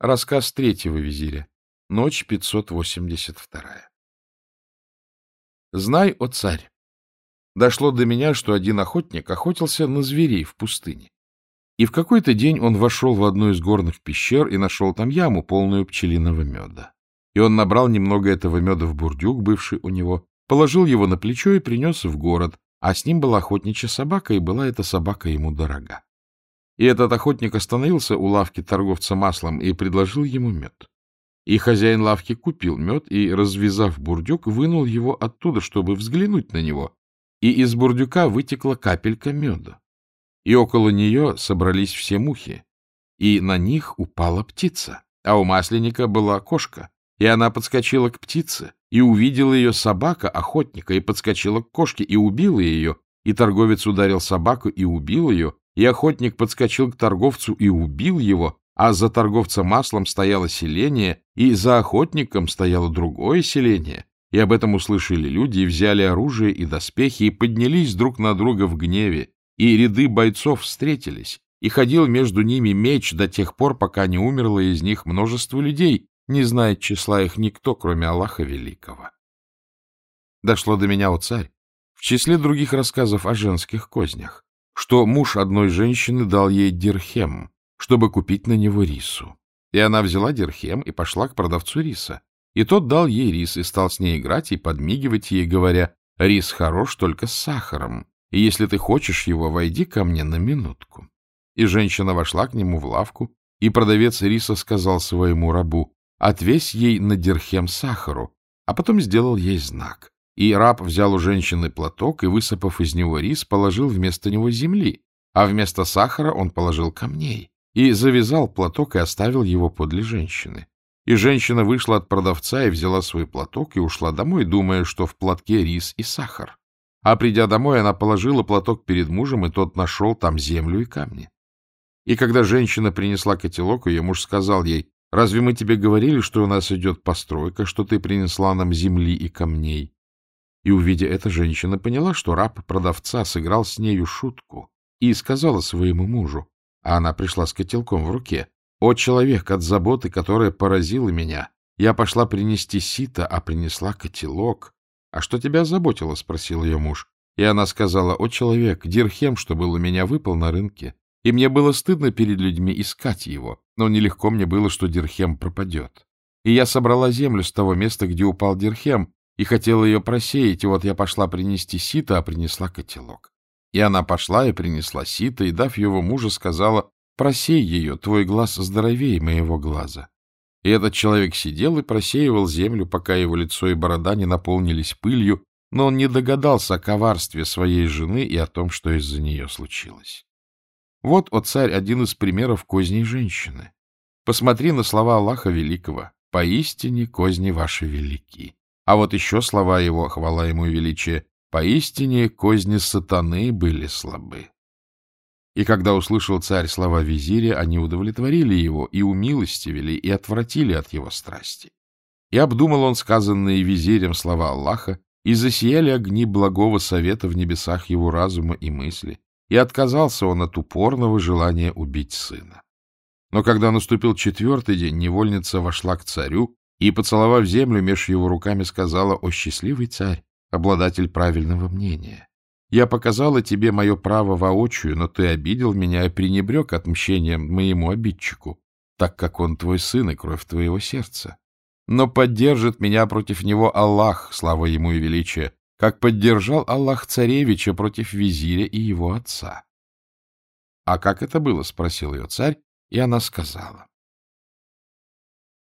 Рассказ третьего визиря. Ночь 582. Знай, о царь, дошло до меня, что один охотник охотился на зверей в пустыне. И в какой-то день он вошел в одну из горных пещер и нашел там яму, полную пчелиного меда. И он набрал немного этого меда в бурдюк, бывший у него, положил его на плечо и принес в город, а с ним была охотничья собака, и была эта собака ему дорога. И этот охотник остановился у лавки торговца маслом и предложил ему мед. И хозяин лавки купил мед и, развязав бурдюк, вынул его оттуда, чтобы взглянуть на него, и из бурдюка вытекла капелька меда. И около нее собрались все мухи, и на них упала птица, а у масленника была кошка, и она подскочила к птице, и увидела ее собака, охотника, и подскочила к кошке, и убила ее, и торговец ударил собаку и убил ее, и охотник подскочил к торговцу и убил его, а за торговцем маслом стояло селение, и за охотником стояло другое селение, и об этом услышали люди, и взяли оружие и доспехи, и поднялись друг на друга в гневе, и ряды бойцов встретились, и ходил между ними меч до тех пор, пока не умерло из них множество людей, не знает числа их никто, кроме Аллаха Великого. Дошло до меня, о царь, в числе других рассказов о женских кознях, что муж одной женщины дал ей дирхем, чтобы купить на него рису. И она взяла дирхем и пошла к продавцу риса. И тот дал ей рис и стал с ней играть и подмигивать ей, говоря, «Рис хорош только с сахаром, и если ты хочешь его, войди ко мне на минутку». И женщина вошла к нему в лавку, и продавец риса сказал своему рабу, «Отвесь ей на дирхем сахару», а потом сделал ей знак. И раб взял у женщины платок и, высыпав из него рис, положил вместо него земли, а вместо сахара он положил камней и завязал платок и оставил его подле женщины. И женщина вышла от продавца и взяла свой платок и ушла домой, думая, что в платке рис и сахар. А придя домой, она положила платок перед мужем, и тот нашел там землю и камни. И когда женщина принесла котелок, ее муж сказал ей, «Разве мы тебе говорили, что у нас идет постройка, что ты принесла нам земли и камней?» И, увидя это, женщина поняла, что раб продавца сыграл с нею шутку, и сказала своему мужу, а она пришла с котелком в руке. «О, человек, от заботы, которая поразила меня! Я пошла принести сито, а принесла котелок. А что тебя заботило?» — спросил ее муж. И она сказала, «О, человек, дирхем, что был у меня, выпал на рынке, и мне было стыдно перед людьми искать его, но нелегко мне было, что дирхем пропадет. И я собрала землю с того места, где упал дирхем, и хотела ее просеять, и вот я пошла принести сито, а принесла котелок. И она пошла и принесла сито, и, дав его мужу, сказала, «Просей ее, твой глаз здоровее моего глаза». И этот человек сидел и просеивал землю, пока его лицо и борода не наполнились пылью, но он не догадался о коварстве своей жены и о том, что из-за нее случилось. Вот, о царь, один из примеров козней женщины. Посмотри на слова Аллаха Великого. «Поистине козни ваши велики». А вот еще слова его, хвала ему величие, Поистине козни сатаны были слабы. И когда услышал царь слова визиря, они удовлетворили его и умилостивили, и отвратили от его страсти. И обдумал он сказанные визирем слова Аллаха, и засияли огни благого совета в небесах его разума и мысли, и отказался он от упорного желания убить сына. Но когда наступил четвертый день, невольница вошла к царю и, поцеловав землю меж его руками, сказала, «О счастливый царь! обладатель правильного мнения. Я показала тебе мое право воочию, но ты обидел меня и пренебрег отмщением моему обидчику, так как он твой сын и кровь твоего сердца. Но поддержит меня против него Аллах, слава ему и величие, как поддержал Аллах царевича против визиря и его отца. — А как это было? — спросил ее царь, и она сказала.